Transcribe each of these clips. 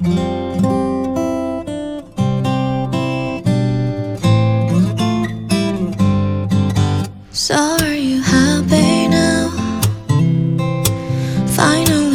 So are you happy now? Finally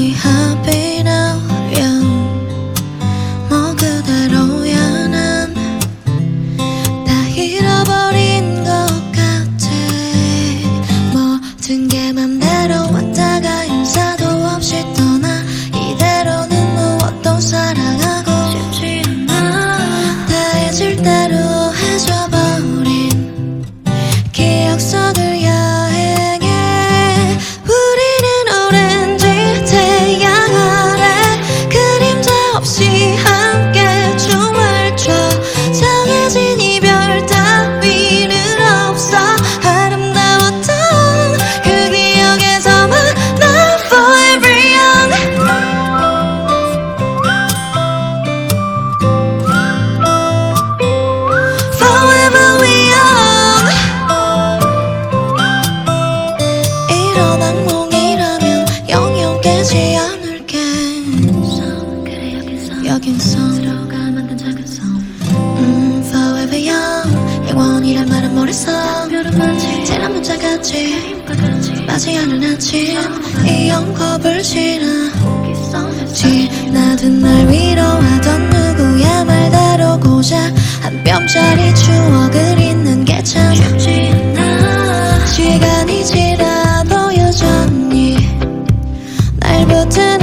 적인 성. 서로가 만든 작은 성. 음, forever young. 영원이란 말은 모래성 실제란 문자같이 빠지. 않은 아침. 이 연겁을 지나. 지나든 날 위로하던 누구야 말 다루고자. 한 뼘짜리 추억을 잊는 게 참. 쉽지 않아 시간이 지나도 여전히. 날 붙은